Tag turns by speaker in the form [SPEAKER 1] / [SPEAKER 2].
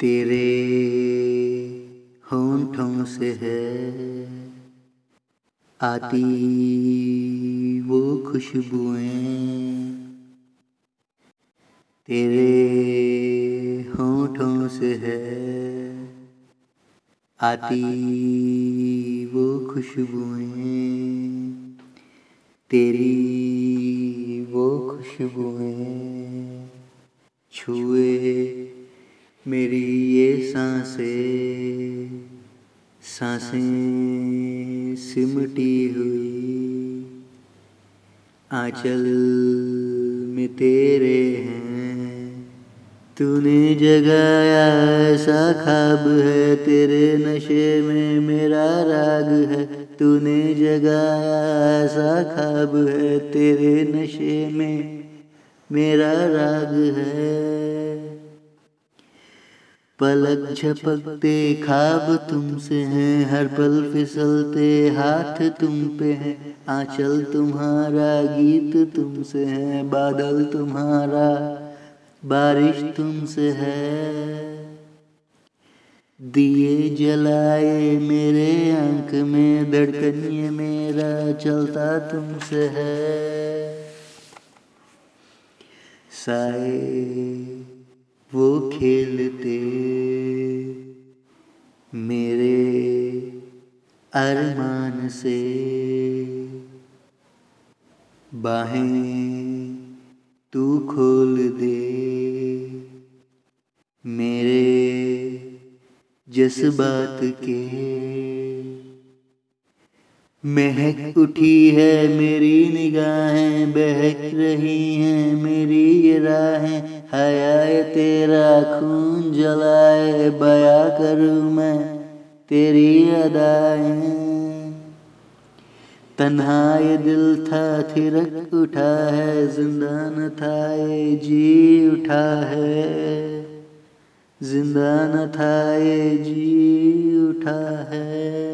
[SPEAKER 1] तेरे होंठों से है आती वो खुशबुएँ। तेरे होंठों से है आती वो खुशबुएँ। तेरी वो खुशबुएँ छुए मेरी ये साँसें साँसें सिमटी हुई। आंचल में तेरे हैं, तूने जगाया ऐसा खाब है, तेरे नशे में मेरा राग है। तूने जगाया ऐसा खाब है, तेरे नशे में मेरा राग है। पलक झपकते खाब तुमसे हैं, हर पल फिसलते हाथ तुम पे हैं। आंचल तुम्हारा, गीत तुमसे है, बादल तुम्हारा, बारिश तुमसे है। दिए जलाए मेरे आँख में धड़कन ये मेरा चलता तुमसे है। साए, वो खेलते मेरे अरमान से बाहें तू खोल दे। मेरे जज्बात के महक उठी है मेरी निगाहें, बहक रही हैं मेरी ये राहें। हया तेरा खून जलाए, बया करूँ मैं तेरी अदाएँ। तन्हा ये दिल था, थिरक उठा है ज़िंदा न था, ये जी उठा है। ज़िंदा न था, ये जी उठा है।